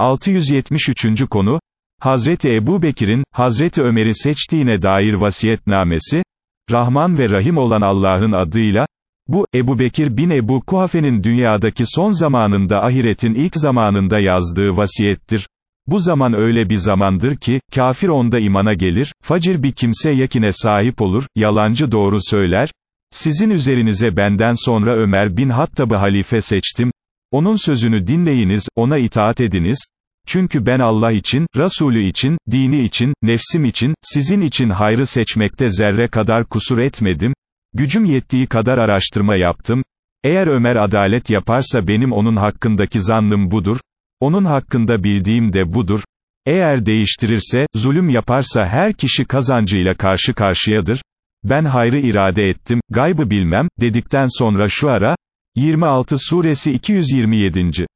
673. konu, Hazreti Ebu Bekir'in, Hazreti Ömer'i seçtiğine dair vasiyetnamesi, Rahman ve Rahim olan Allah'ın adıyla, bu, Ebu Bekir bin Ebu Kuhafe'nin dünyadaki son zamanında ahiretin ilk zamanında yazdığı vasiyettir. Bu zaman öyle bir zamandır ki, kafir onda imana gelir, facir bir kimse yakine sahip olur, yalancı doğru söyler, sizin üzerinize benden sonra Ömer bin Hattab'ı halife seçtim, onun sözünü dinleyiniz, ona itaat ediniz, çünkü ben Allah için, Resulü için, dini için, nefsim için, sizin için hayrı seçmekte zerre kadar kusur etmedim, gücüm yettiği kadar araştırma yaptım, eğer Ömer adalet yaparsa benim onun hakkındaki zannım budur, onun hakkında bildiğim de budur, eğer değiştirirse, zulüm yaparsa her kişi kazancıyla karşı karşıyadır, ben hayrı irade ettim, gaybı bilmem, dedikten sonra şu ara, 26 suresi 227.